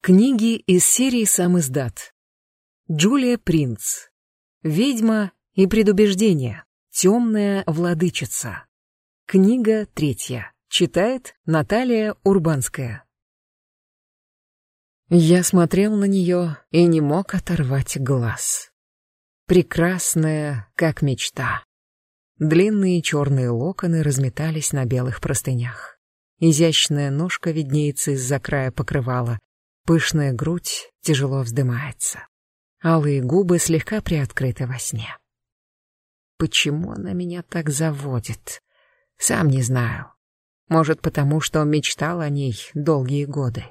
Книги из серии «Сам издат». Джулия Принц. «Ведьма и предубеждение. Темная владычица». Книга третья. Читает Наталья Урбанская. Я смотрел на нее и не мог оторвать глаз. Прекрасная, как мечта. Длинные черные локоны разметались на белых простынях. Изящная ножка виднеется из-за края покрывала, Пышная грудь тяжело вздымается. Алые губы слегка приоткрыты во сне. Почему она меня так заводит? Сам не знаю. Может, потому что мечтал о ней долгие годы.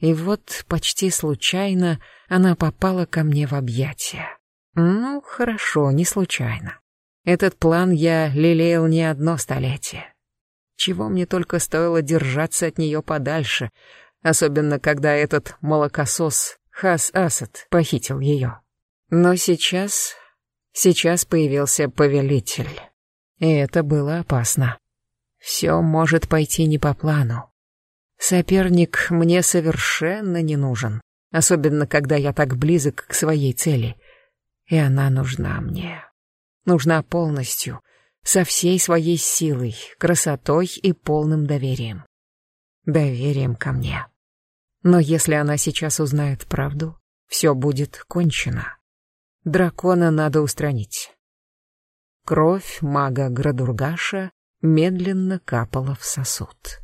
И вот почти случайно она попала ко мне в объятия. Ну, хорошо, не случайно. Этот план я лелеял не одно столетие. Чего мне только стоило держаться от нее подальше, особенно когда этот молокосос Хас Асад похитил ее. Но сейчас... сейчас появился повелитель. И это было опасно. Все может пойти не по плану. Соперник мне совершенно не нужен, особенно когда я так близок к своей цели. И она нужна мне. Нужна полностью, со всей своей силой, красотой и полным доверием. Доверием ко мне. Но если она сейчас узнает правду, все будет кончено. Дракона надо устранить. Кровь мага Градургаша медленно капала в сосуд.